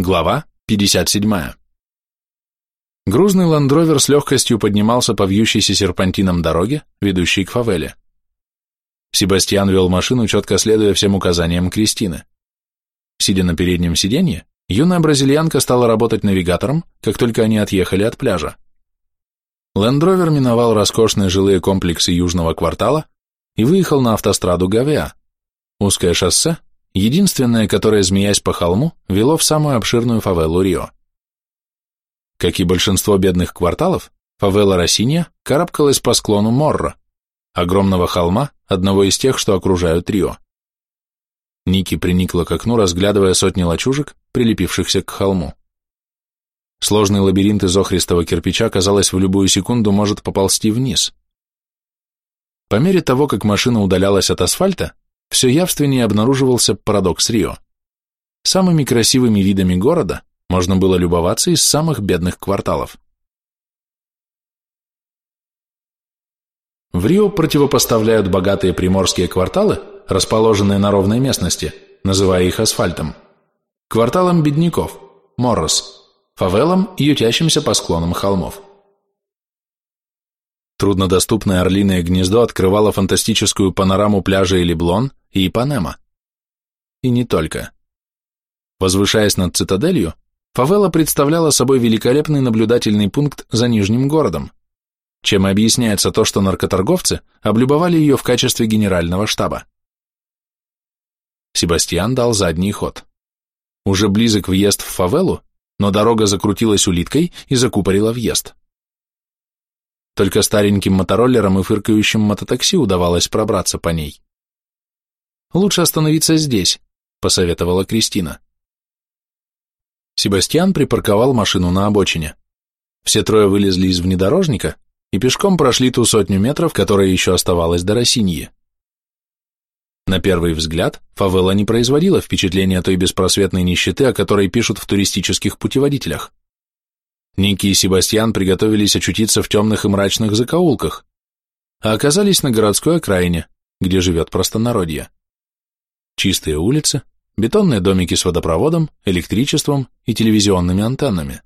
Глава 57. Грузный ландровер с легкостью поднимался по вьющейся серпантином дороге, ведущей к фавеле. Себастьян вел машину, четко следуя всем указаниям Кристины. Сидя на переднем сиденье, юная бразильянка стала работать навигатором, как только они отъехали от пляжа. Лендровер миновал роскошные жилые комплексы южного квартала и выехал на автостраду Гавеа, узкое шоссе, единственное, которое, змеясь по холму, вело в самую обширную фавелу Рио. Как и большинство бедных кварталов, фавела Росинья карабкалась по склону Морро, огромного холма, одного из тех, что окружают Рио. Ники приникла к окну, разглядывая сотни лачужек, прилепившихся к холму. Сложный лабиринт из охристого кирпича, казалось, в любую секунду может поползти вниз. По мере того, как машина удалялась от асфальта, все явственнее обнаруживался парадокс Рио. Самыми красивыми видами города можно было любоваться из самых бедных кварталов. В Рио противопоставляют богатые приморские кварталы, расположенные на ровной местности, называя их асфальтом, кварталам бедняков, Моррос, фавелам, ютящимся по склонам холмов. Труднодоступное орлиное гнездо открывало фантастическую панораму пляжа Элиблон и Ипанема. И не только. Возвышаясь над цитаделью, фавела представляла собой великолепный наблюдательный пункт за Нижним городом, чем объясняется то, что наркоторговцы облюбовали ее в качестве генерального штаба. Себастьян дал задний ход. Уже близок въезд в фавелу, но дорога закрутилась улиткой и закупорила въезд. Только стареньким мотороллерам и фыркающим мототакси удавалось пробраться по ней. «Лучше остановиться здесь», — посоветовала Кристина. Себастьян припарковал машину на обочине. Все трое вылезли из внедорожника и пешком прошли ту сотню метров, которая еще оставалась до Росиньи. На первый взгляд, фавела не производила впечатления той беспросветной нищеты, о которой пишут в туристических путеводителях. Ники и Себастьян приготовились очутиться в темных и мрачных закоулках, а оказались на городской окраине, где живет простонародье. Чистые улицы, бетонные домики с водопроводом, электричеством и телевизионными антеннами.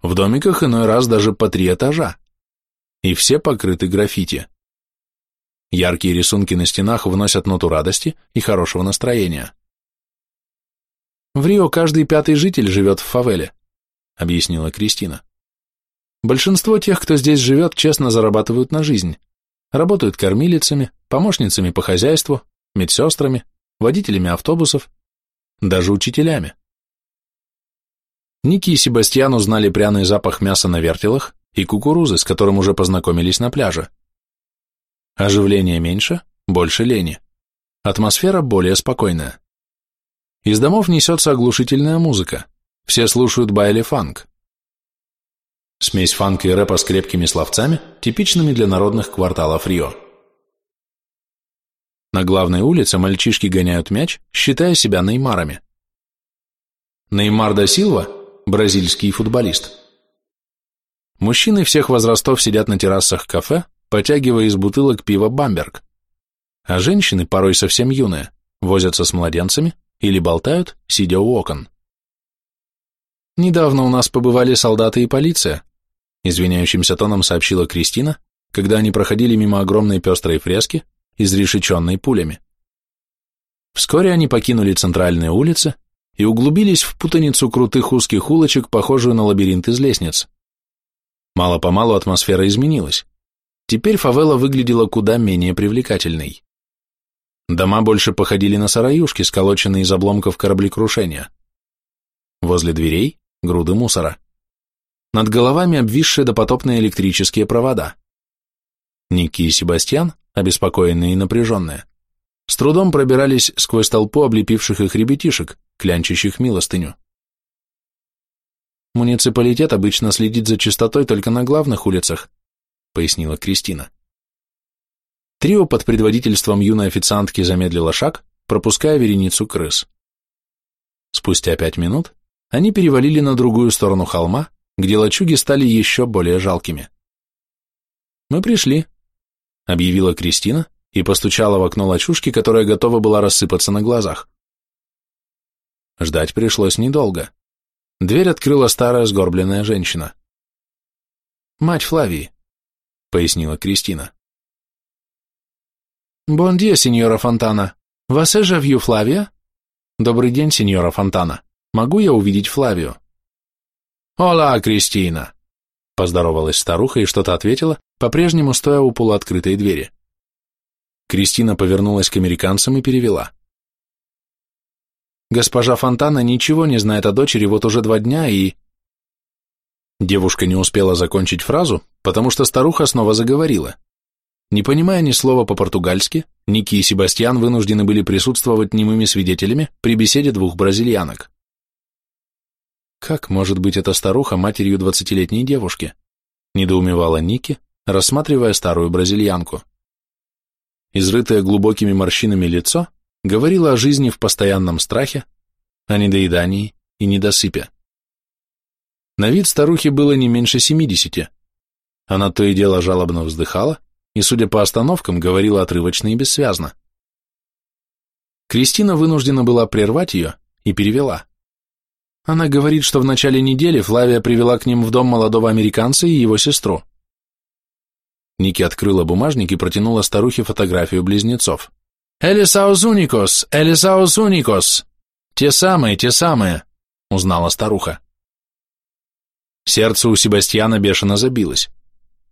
В домиках иной раз даже по три этажа, и все покрыты граффити. Яркие рисунки на стенах вносят ноту радости и хорошего настроения. В Рио каждый пятый житель живет в фавеле, объяснила Кристина. Большинство тех, кто здесь живет, честно зарабатывают на жизнь. Работают кормилицами, помощницами по хозяйству, медсестрами, водителями автобусов, даже учителями. Ники и Себастьян узнали пряный запах мяса на вертелах и кукурузы, с которым уже познакомились на пляже. Оживление меньше, больше лени. Атмосфера более спокойная. Из домов несется оглушительная музыка. Все слушают байли фанк. Смесь фанка и рэпа с крепкими словцами, типичными для народных кварталов Рио. На главной улице мальчишки гоняют мяч, считая себя Неймарами. Неймар да Силва – бразильский футболист. Мужчины всех возрастов сидят на террасах кафе, потягивая из бутылок пива «Бамберг». А женщины, порой совсем юные, возятся с младенцами или болтают, сидя у окон. «Недавно у нас побывали солдаты и полиция», извиняющимся тоном сообщила Кристина, когда они проходили мимо огромной пестрой фрески, изрешеченной пулями. Вскоре они покинули центральные улицы и углубились в путаницу крутых узких улочек, похожую на лабиринт из лестниц. Мало-помалу атмосфера изменилась. Теперь фавела выглядела куда менее привлекательной. Дома больше походили на сараюшки, сколоченные из обломков кораблекрушения. Возле дверей – груды мусора. Над головами обвисшие допотопные электрические провода. Ники и Себастьян, обеспокоенные и напряженные, с трудом пробирались сквозь толпу облепивших их ребятишек, клянчащих милостыню. «Муниципалитет обычно следит за чистотой только на главных улицах», пояснила Кристина. Трио под предводительством юной официантки замедлило шаг, пропуская вереницу крыс. Спустя пять минут они перевалили на другую сторону холма, где лачуги стали еще более жалкими. «Мы пришли», — объявила Кристина и постучала в окно лачушки, которая готова была рассыпаться на глазах. ждать пришлось недолго. Дверь открыла старая сгорбленная женщина. «Мать Флавии», — пояснила Кристина. «Бон дия, сеньора Фонтана. Вас эжа вью Флавия?» «Добрый день, сеньора Фонтана. Могу я увидеть Флавию?» «Ола, Кристина!» Поздоровалась старуха и что-то ответила, по-прежнему стоя у полуоткрытой двери. Кристина повернулась к американцам и перевела. «Госпожа Фонтана ничего не знает о дочери вот уже два дня и...» Девушка не успела закончить фразу, потому что старуха снова заговорила. Не понимая ни слова по-португальски, Ники и Себастьян вынуждены были присутствовать немыми свидетелями при беседе двух бразильянок. Как может быть эта старуха матерью двадцатилетней девушки? Недоумевала Ники, рассматривая старую бразильянку. Изрытое глубокими морщинами лицо говорило о жизни в постоянном страхе, о недоедании и недосыпе. На вид старухи было не меньше семидесяти. Она то и дело жалобно вздыхала и, судя по остановкам, говорила отрывочно и бессвязно. Кристина вынуждена была прервать ее и перевела. Она говорит, что в начале недели Флавия привела к ним в дом молодого американца и его сестру. Ники открыла бумажник и протянула старухе фотографию близнецов. «Элисаус уникос! Элисаус уникос!» «Те самые, те самые!» — узнала старуха. Сердце у Себастьяна бешено забилось.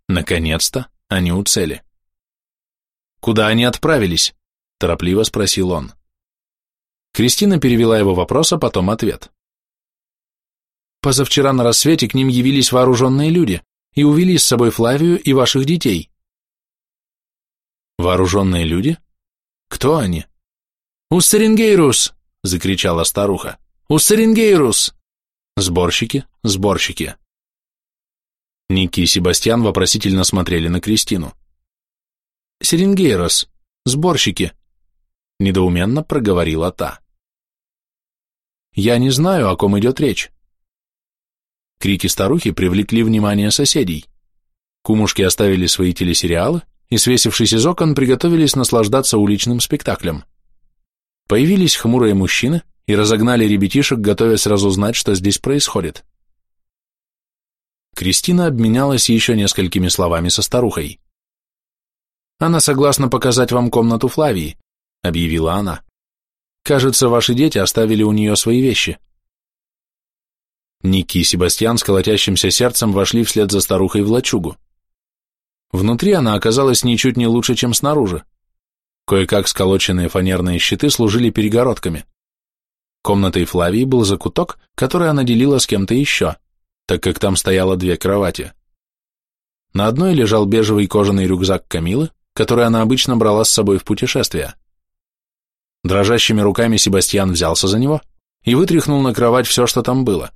Наконец-то они у цели. «Куда они отправились?» — торопливо спросил он. Кристина перевела его вопрос, а потом ответ. Позавчера на рассвете к ним явились вооруженные люди и увели с собой Флавию и ваших детей. Вооруженные люди? Кто они? «Уссерингейрус!» — закричала старуха. «Уссерингейрус!» Сборщики, сборщики. Ники и Себастьян вопросительно смотрели на Кристину. «Серингейрос, сборщики», — недоуменно проговорила та. «Я не знаю, о ком идет речь», Крики старухи привлекли внимание соседей. Кумушки оставили свои телесериалы и, свесившись из окон, приготовились наслаждаться уличным спектаклем. Появились хмурые мужчины и разогнали ребятишек, готовясь разузнать, что здесь происходит. Кристина обменялась еще несколькими словами со старухой. «Она согласна показать вам комнату Флавии», — объявила она. «Кажется, ваши дети оставили у нее свои вещи». Ники и Себастьян с колотящимся сердцем вошли вслед за старухой в лачугу. Внутри она оказалась ничуть не лучше, чем снаружи. Кое-как сколоченные фанерные щиты служили перегородками. Комнатой Флавии был закуток, который она делила с кем-то еще, так как там стояло две кровати. На одной лежал бежевый кожаный рюкзак Камилы, который она обычно брала с собой в путешествия. Дрожащими руками Себастьян взялся за него и вытряхнул на кровать все, что там было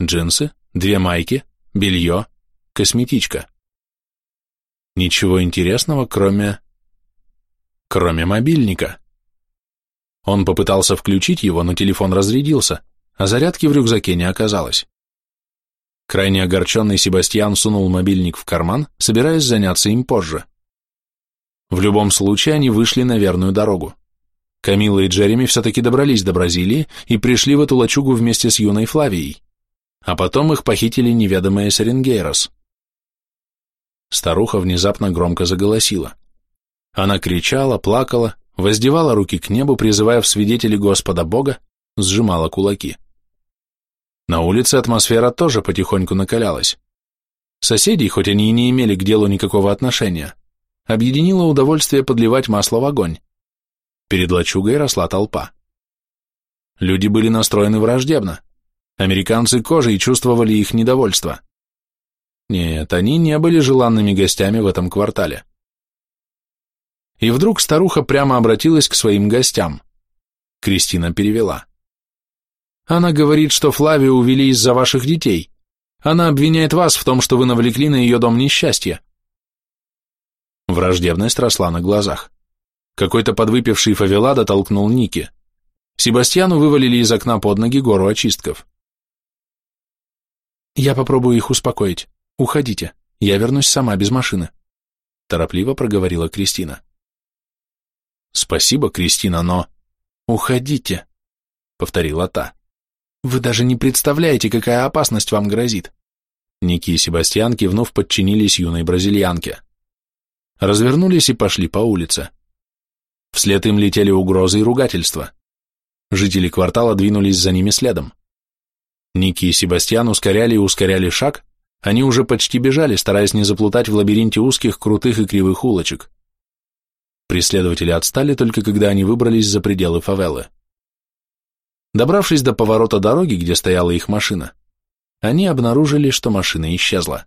джинсы, две майки, белье, косметичка. Ничего интересного, кроме... кроме мобильника. Он попытался включить его, но телефон разрядился, а зарядки в рюкзаке не оказалось. Крайне огорченный Себастьян сунул мобильник в карман, собираясь заняться им позже. В любом случае они вышли на верную дорогу. Камила и Джереми все-таки добрались до Бразилии и пришли в эту лачугу вместе с юной Флавией а потом их похитили неведомые Серенгейрос. Старуха внезапно громко заголосила. Она кричала, плакала, воздевала руки к небу, призывая в свидетели Господа Бога, сжимала кулаки. На улице атмосфера тоже потихоньку накалялась. Соседей, хоть они и не имели к делу никакого отношения, объединило удовольствие подливать масло в огонь. Перед лачугой росла толпа. Люди были настроены враждебно. Американцы кожей чувствовали их недовольство. Нет, они не были желанными гостями в этом квартале. И вдруг старуха прямо обратилась к своим гостям. Кристина перевела. Она говорит, что Флавию увели из-за ваших детей. Она обвиняет вас в том, что вы навлекли на ее дом несчастье. Враждебность росла на глазах. Какой-то подвыпивший фавелада толкнул Ники. Себастьяну вывалили из окна под ноги гору очистков. «Я попробую их успокоить. Уходите. Я вернусь сама, без машины», — торопливо проговорила Кристина. «Спасибо, Кристина, но...» «Уходите», повторила та. Вы даже не представляете, какая опасность вам грозит. Ники и Себастьян, кивнув, подчинились юной бразильянке. Развернулись и пошли по улице. Вслед им летели угрозы и ругательства. Жители квартала двинулись за ними следом. Ники и Себастьян ускоряли и ускоряли шаг, они уже почти бежали, стараясь не заплутать в лабиринте узких, крутых и кривых улочек. Преследователи отстали только когда они выбрались за пределы фавелы. Добравшись до поворота дороги, где стояла их машина, они обнаружили, что машина исчезла.